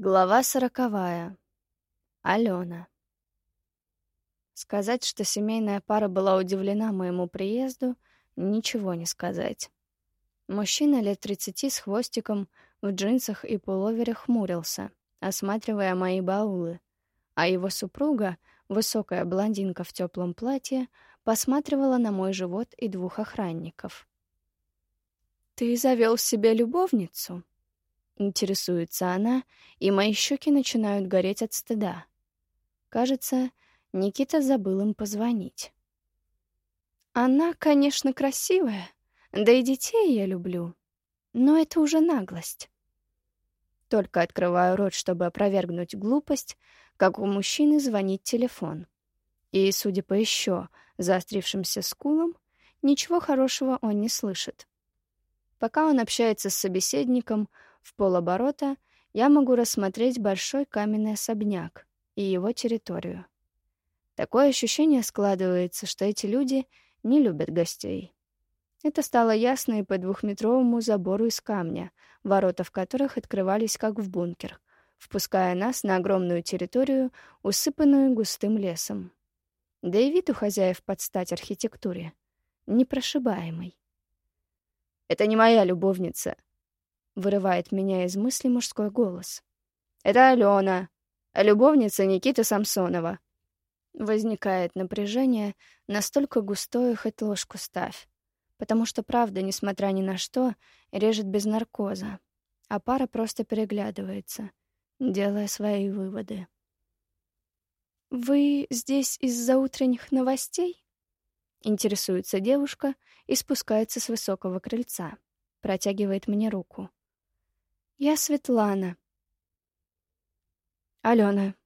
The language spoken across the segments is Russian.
Глава сороковая. Алена. Сказать, что семейная пара была удивлена моему приезду, ничего не сказать. Мужчина лет тридцати с хвостиком, в джинсах и пуловере хмурился, осматривая мои баулы, а его супруга, высокая блондинка в теплом платье, посматривала на мой живот и двух охранников. «Ты завел себе любовницу?» Интересуется она, и мои щеки начинают гореть от стыда. Кажется, Никита забыл им позвонить. Она, конечно, красивая, да и детей я люблю, но это уже наглость. Только открываю рот, чтобы опровергнуть глупость, как у мужчины звонит телефон. И, судя по еще заострившимся скулам, ничего хорошего он не слышит. Пока он общается с собеседником, в полоборота я могу рассмотреть большой каменный особняк и его территорию. Такое ощущение складывается, что эти люди не любят гостей. Это стало ясно и по двухметровому забору из камня, ворота в которых открывались как в бункер, впуская нас на огромную территорию, усыпанную густым лесом. Да и вид у хозяев под стать архитектуре. Непрошибаемый. «Это не моя любовница», Вырывает меня из мысли мужской голос. «Это Алена, любовница Никиты Самсонова». Возникает напряжение, настолько густое, хоть ложку ставь. Потому что правда, несмотря ни на что, режет без наркоза. А пара просто переглядывается, делая свои выводы. «Вы здесь из-за утренних новостей?» Интересуется девушка и спускается с высокого крыльца. Протягивает мне руку. Я Светлана. Алена.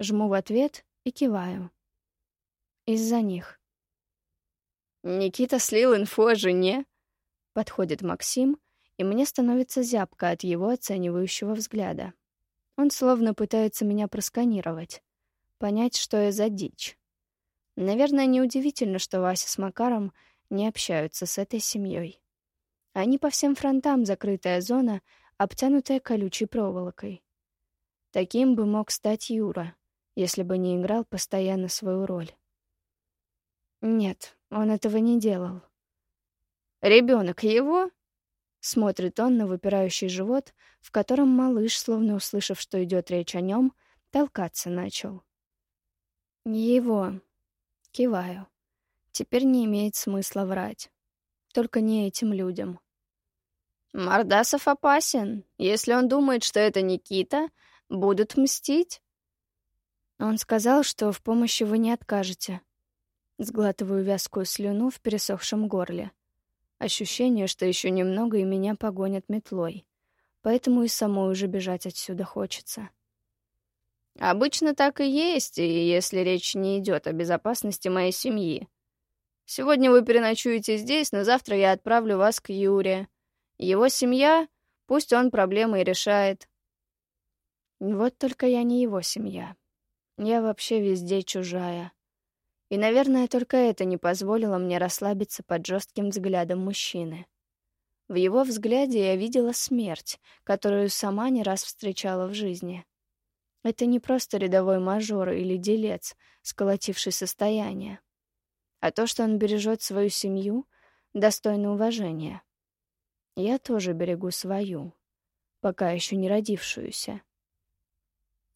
Жму в ответ и киваю. Из-за них. Никита слил инфу о жене. Подходит Максим, и мне становится зябко от его оценивающего взгляда. Он словно пытается меня просканировать, понять, что я за дичь. Наверное, неудивительно, что Вася с Макаром не общаются с этой семьей. Они по всем фронтам закрытая зона — обтянутая колючей проволокой. Таким бы мог стать Юра, если бы не играл постоянно свою роль. Нет, он этого не делал. Ребенок его? Смотрит он на выпирающий живот, в котором малыш, словно услышав, что идет речь о нем, толкаться начал. Его. Киваю. Теперь не имеет смысла врать. Только не этим людям. Мордасов опасен. Если он думает, что это Никита, будут мстить. Он сказал, что в помощи вы не откажете. Сглатываю вязкую слюну в пересохшем горле. Ощущение, что еще немного и меня погонят метлой. Поэтому и самой уже бежать отсюда хочется. Обычно так и есть, и если речь не идет о безопасности моей семьи. Сегодня вы переночуете здесь, но завтра я отправлю вас к Юре. Его семья, пусть он проблемы и решает. Вот только я не его семья. Я вообще везде чужая. И, наверное, только это не позволило мне расслабиться под жестким взглядом мужчины. В его взгляде я видела смерть, которую сама не раз встречала в жизни. Это не просто рядовой мажор или делец, сколотивший состояние, а то, что он бережет свою семью, достойно уважения. Я тоже берегу свою, пока еще не родившуюся.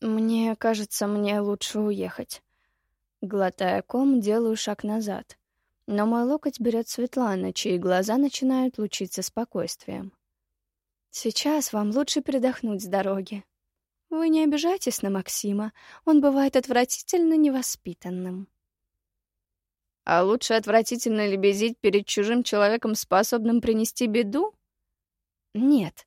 Мне кажется, мне лучше уехать. Глотая ком, делаю шаг назад. Но мой локоть берет Светлана, чьи глаза начинают лучиться спокойствием. Сейчас вам лучше передохнуть с дороги. Вы не обижайтесь на Максима, он бывает отвратительно невоспитанным. А лучше отвратительно лебезить перед чужим человеком, способным принести беду? «Нет,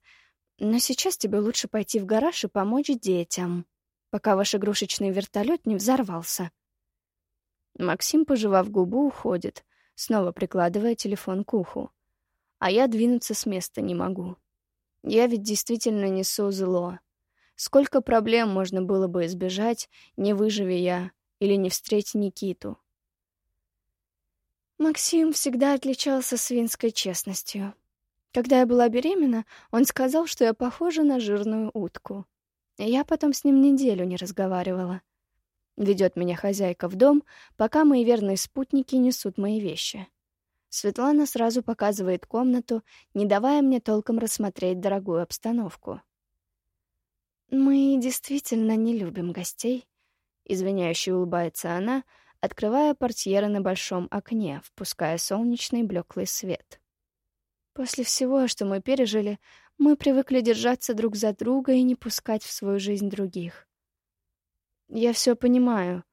но сейчас тебе лучше пойти в гараж и помочь детям, пока ваш игрушечный вертолет не взорвался». Максим, пожевав губу, уходит, снова прикладывая телефон к уху. А я двинуться с места не могу. Я ведь действительно несу зло. Сколько проблем можно было бы избежать, не выживи я или не встреть Никиту. Максим всегда отличался свинской честностью. Когда я была беременна, он сказал, что я похожа на жирную утку. Я потом с ним неделю не разговаривала. Ведет меня хозяйка в дом, пока мои верные спутники несут мои вещи. Светлана сразу показывает комнату, не давая мне толком рассмотреть дорогую обстановку. «Мы действительно не любим гостей», — извиняюще улыбается она, открывая портьеры на большом окне, впуская солнечный блеклый свет. «После всего, что мы пережили, мы привыкли держаться друг за друга и не пускать в свою жизнь других. Я все понимаю.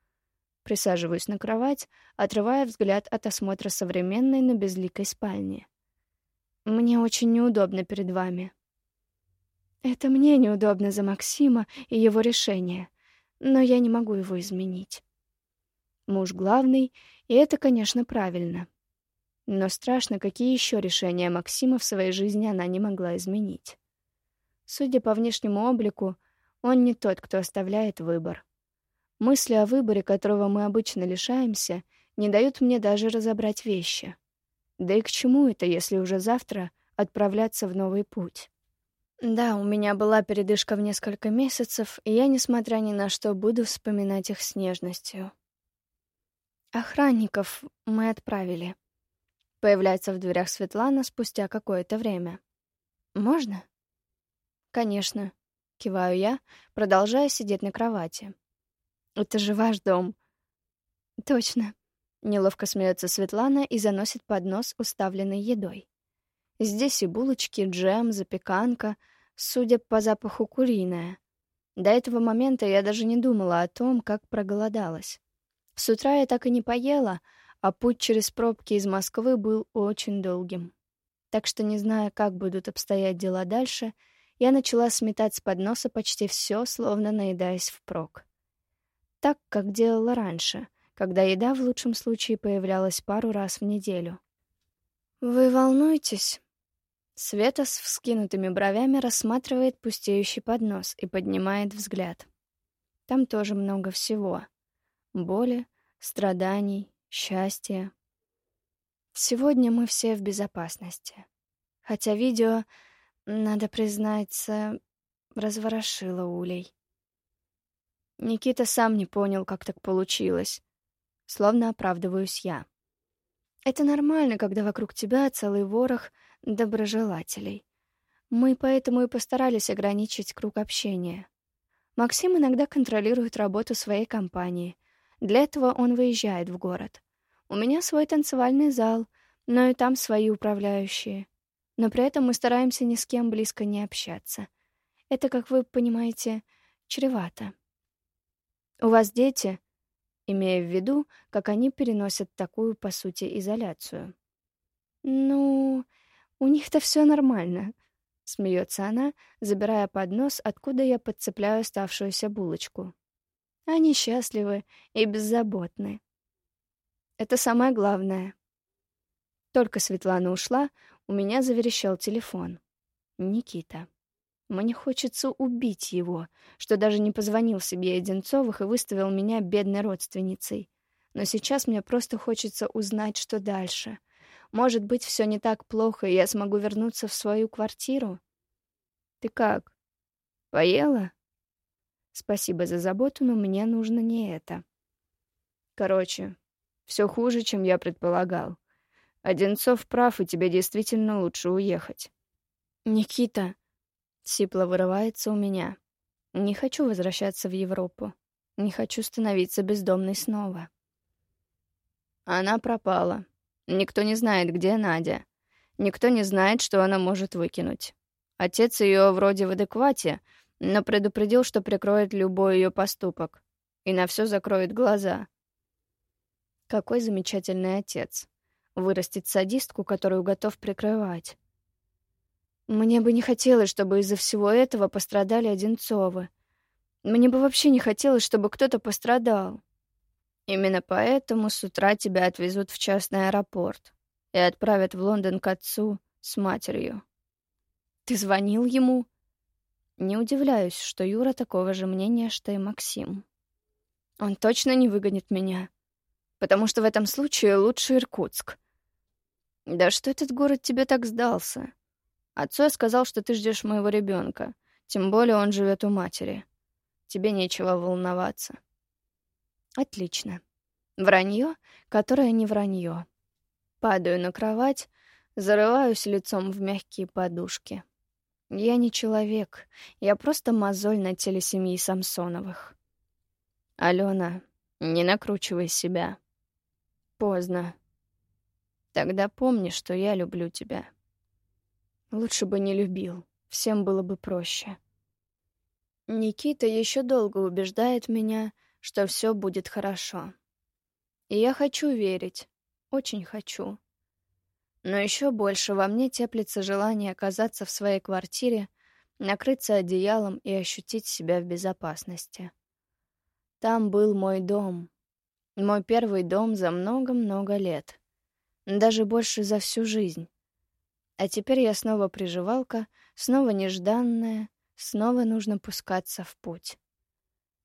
Присаживаюсь на кровать, отрывая взгляд от осмотра современной, но безликой спальни. Мне очень неудобно перед вами. Это мне неудобно за Максима и его решение, но я не могу его изменить. Муж главный, и это, конечно, правильно. Но страшно, какие еще решения Максима в своей жизни она не могла изменить. Судя по внешнему облику, он не тот, кто оставляет выбор. Мысли о выборе, которого мы обычно лишаемся, не дают мне даже разобрать вещи. Да и к чему это, если уже завтра отправляться в новый путь? Да, у меня была передышка в несколько месяцев, и я, несмотря ни на что, буду вспоминать их с нежностью. Охранников мы отправили. Появляется в дверях Светлана спустя какое-то время. «Можно?» «Конечно», — киваю я, продолжая сидеть на кровати. «Это же ваш дом». «Точно», — неловко смеется Светлана и заносит поднос, уставленный едой. Здесь и булочки, джем, запеканка, судя по запаху, куриная. До этого момента я даже не думала о том, как проголодалась. С утра я так и не поела, а путь через пробки из Москвы был очень долгим. Так что, не зная, как будут обстоять дела дальше, я начала сметать с подноса почти все, словно наедаясь впрок. Так, как делала раньше, когда еда в лучшем случае появлялась пару раз в неделю. «Вы волнуетесь?» Света с вскинутыми бровями рассматривает пустеющий поднос и поднимает взгляд. Там тоже много всего. Боли, страданий, счастья. Сегодня мы все в безопасности. Хотя видео, надо признаться, разворошило улей. Никита сам не понял, как так получилось. Словно оправдываюсь я. Это нормально, когда вокруг тебя целый ворох доброжелателей. Мы поэтому и постарались ограничить круг общения. Максим иногда контролирует работу своей компании. Для этого он выезжает в город. У меня свой танцевальный зал, но и там свои управляющие. Но при этом мы стараемся ни с кем близко не общаться. Это, как вы понимаете, чревато. У вас дети, имея в виду, как они переносят такую, по сути, изоляцию. Ну, у них-то все нормально, смеется она, забирая поднос, откуда я подцепляю оставшуюся булочку. Они счастливы и беззаботны. Это самое главное. Только Светлана ушла, у меня заверещал телефон. Никита. Мне хочется убить его, что даже не позвонил себе Одинцовых и выставил меня бедной родственницей. Но сейчас мне просто хочется узнать, что дальше. Может быть, все не так плохо, и я смогу вернуться в свою квартиру? Ты как? Поела? Спасибо за заботу, но мне нужно не это. Короче, все хуже, чем я предполагал. Одинцов прав, и тебе действительно лучше уехать. Никита, сипло вырывается у меня. Не хочу возвращаться в Европу. Не хочу становиться бездомной снова. Она пропала. Никто не знает, где Надя. Никто не знает, что она может выкинуть. Отец ее вроде в адеквате, но предупредил, что прикроет любой ее поступок и на все закроет глаза. Какой замечательный отец. Вырастить садистку, которую готов прикрывать. Мне бы не хотелось, чтобы из-за всего этого пострадали Одинцовы. Мне бы вообще не хотелось, чтобы кто-то пострадал. Именно поэтому с утра тебя отвезут в частный аэропорт и отправят в Лондон к отцу с матерью. Ты звонил ему? Не удивляюсь, что Юра такого же мнения, что и Максим. Он точно не выгонит меня потому что в этом случае лучше Иркутск. Да что этот город тебе так сдался? Отцу я сказал, что ты ждешь моего ребенка, тем более он живет у матери. тебе нечего волноваться. Отлично. Вранье, которое не вранье. Падаю на кровать, зарываюсь лицом в мягкие подушки. Я не человек, я просто мозоль на теле семьи Самсоновых. Алена, не накручивай себя. Поздно. Тогда помни, что я люблю тебя. Лучше бы не любил, всем было бы проще. Никита еще долго убеждает меня, что все будет хорошо. И я хочу верить, очень хочу. Но еще больше во мне теплится желание оказаться в своей квартире, накрыться одеялом и ощутить себя в безопасности. Там был мой дом. Мой первый дом за много-много лет. Даже больше за всю жизнь. А теперь я снова приживалка, снова нежданная, снова нужно пускаться в путь.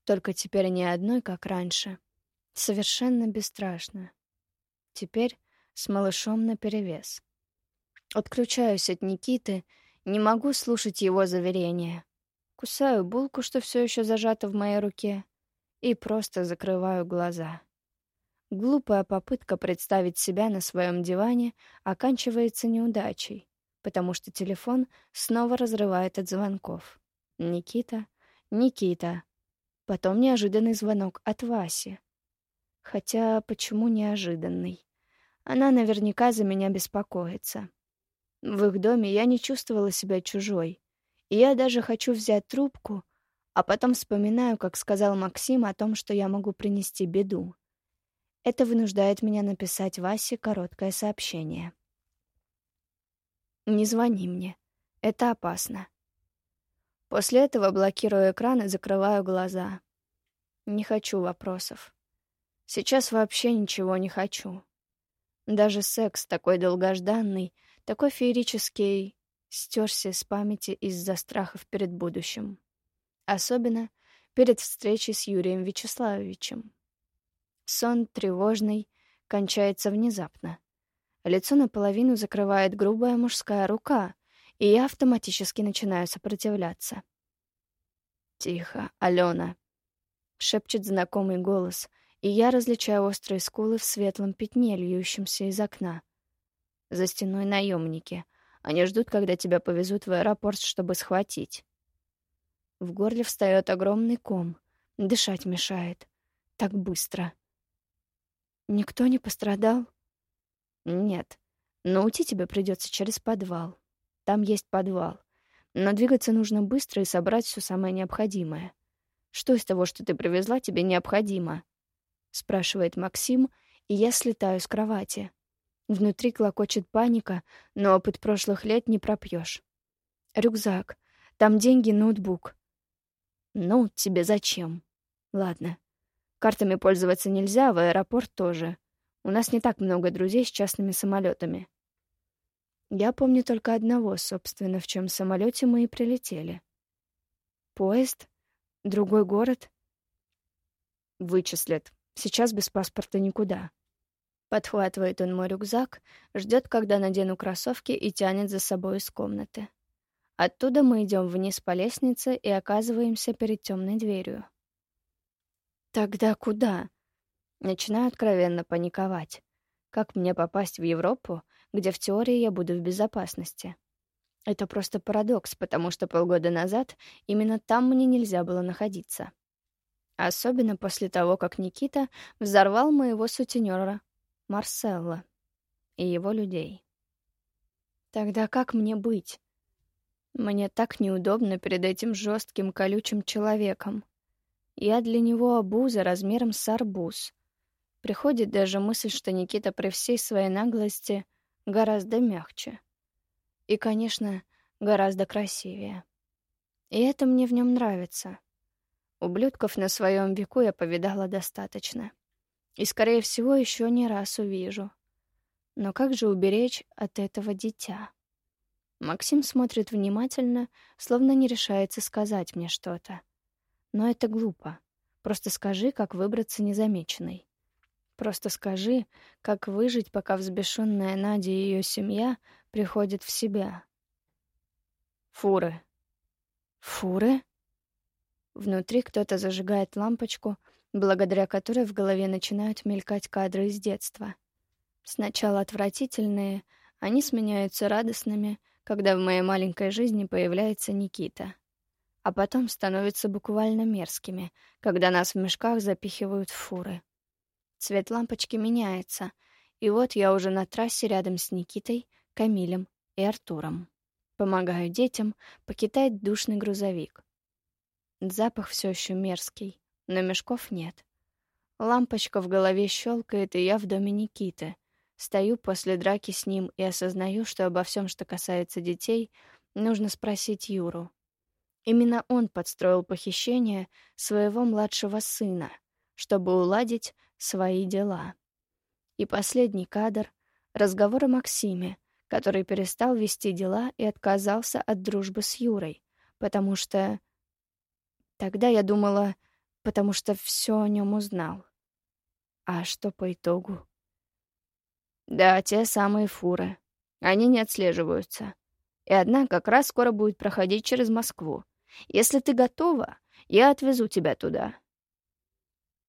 Только теперь не одной, как раньше. Совершенно бесстрашно. Теперь с малышом наперевес. Отключаюсь от Никиты, не могу слушать его заверения. Кусаю булку, что все еще зажата в моей руке, и просто закрываю глаза. Глупая попытка представить себя на своем диване оканчивается неудачей, потому что телефон снова разрывает от звонков. Никита, Никита. Потом неожиданный звонок от Васи. Хотя почему неожиданный? Она наверняка за меня беспокоится. В их доме я не чувствовала себя чужой. И я даже хочу взять трубку, а потом вспоминаю, как сказал Максим о том, что я могу принести беду. Это вынуждает меня написать Васе короткое сообщение. «Не звони мне. Это опасно». После этого блокирую экран и закрываю глаза. Не хочу вопросов. Сейчас вообще ничего не хочу. Даже секс такой долгожданный, такой феерический, стерся с памяти из-за страхов перед будущим. Особенно перед встречей с Юрием Вячеславовичем. Сон тревожный кончается внезапно. Лицо наполовину закрывает грубая мужская рука, и я автоматически начинаю сопротивляться. «Тихо, Алена!» — шепчет знакомый голос, и я различаю острые скулы в светлом пятне, льющемся из окна. За стеной наемники. Они ждут, когда тебя повезут в аэропорт, чтобы схватить. В горле встает огромный ком. Дышать мешает. Так быстро. Никто не пострадал? Нет. Но уйти тебе придется через подвал. Там есть подвал. Но двигаться нужно быстро и собрать все самое необходимое. Что из того, что ты привезла, тебе необходимо? Спрашивает Максим, и я слетаю с кровати. Внутри клокочет паника, но опыт прошлых лет не пропьешь. Рюкзак. Там деньги, ноутбук. Ну, тебе зачем? Ладно. Картами пользоваться нельзя, в аэропорт тоже. У нас не так много друзей с частными самолетами. Я помню только одного, собственно, в чем самолете мы и прилетели. Поезд? Другой город? Вычислят. Сейчас без паспорта никуда. Подхватывает он мой рюкзак, ждет, когда надену кроссовки и тянет за собой из комнаты. Оттуда мы идем вниз по лестнице и оказываемся перед темной дверью. Тогда куда? Начинаю откровенно паниковать. Как мне попасть в Европу, где в теории я буду в безопасности? Это просто парадокс, потому что полгода назад именно там мне нельзя было находиться. Особенно после того, как Никита взорвал моего сутенера Марселла и его людей. Тогда как мне быть? Мне так неудобно перед этим жестким колючим человеком. Я для него обуза размером с арбуз. Приходит даже мысль, что Никита при всей своей наглости гораздо мягче. И, конечно, гораздо красивее. И это мне в нем нравится. Ублюдков на своем веку я повидала достаточно. И, скорее всего, еще не раз увижу. Но как же уберечь от этого дитя? Максим смотрит внимательно, словно не решается сказать мне что-то. Но это глупо. Просто скажи, как выбраться незамеченной. Просто скажи, как выжить, пока взбешенная Надя и ее семья приходят в себя. Фуры. Фуры? Внутри кто-то зажигает лампочку, благодаря которой в голове начинают мелькать кадры из детства. Сначала отвратительные, они сменяются радостными, когда в моей маленькой жизни появляется Никита. А потом становятся буквально мерзкими, когда нас в мешках запихивают в фуры. Цвет лампочки меняется, и вот я уже на трассе рядом с Никитой, Камилем и Артуром. Помогаю детям покидать душный грузовик. Запах все еще мерзкий, но мешков нет. Лампочка в голове щелкает, и я в доме Никиты. Стою после драки с ним и осознаю, что обо всем, что касается детей, нужно спросить Юру. Именно он подстроил похищение своего младшего сына, чтобы уладить свои дела. И последний кадр — разговор о Максиме, который перестал вести дела и отказался от дружбы с Юрой, потому что Тогда я думала, потому что все о нем узнал. А что по итогу? Да, те самые фуры. Они не отслеживаются. И одна как раз скоро будет проходить через Москву. Если ты готова, я отвезу тебя туда.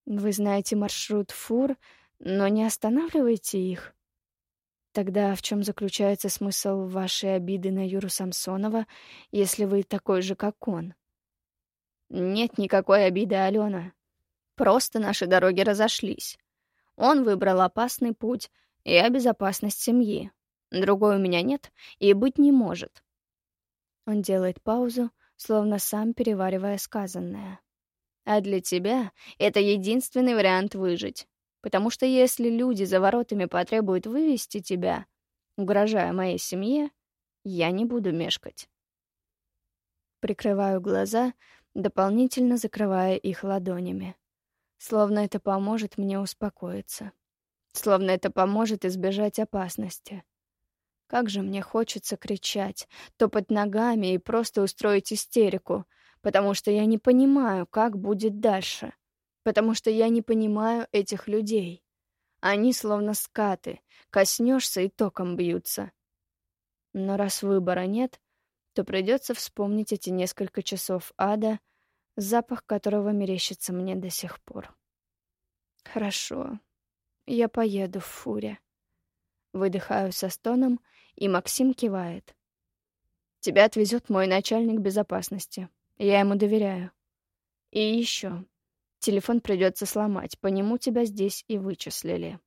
Вы знаете маршрут фур, но не останавливайте их. Тогда в чем заключается смысл вашей обиды на Юру Самсонова, если вы такой же, как он? Нет никакой обиды, Алена. Просто наши дороги разошлись. Он выбрал опасный путь, я безопасность семьи. Другой у меня нет и быть не может. Он делает паузу, словно сам переваривая сказанное. А для тебя это единственный вариант выжить. Потому что если люди за воротами потребуют вывести тебя, угрожая моей семье, я не буду мешкать. Прикрываю глаза, дополнительно закрывая их ладонями. Словно это поможет мне успокоиться. Словно это поможет избежать опасности. Как же мне хочется кричать, топать ногами и просто устроить истерику, потому что я не понимаю, как будет дальше. Потому что я не понимаю этих людей. Они словно скаты, коснешься и током бьются. Но раз выбора нет, то придется вспомнить эти несколько часов ада, запах которого мерещится мне до сих пор. Хорошо, я поеду в фуре. Выдыхаю со стоном, и Максим кивает. Тебя отвезет мой начальник безопасности. Я ему доверяю. И еще. Телефон придется сломать, по нему тебя здесь и вычислили.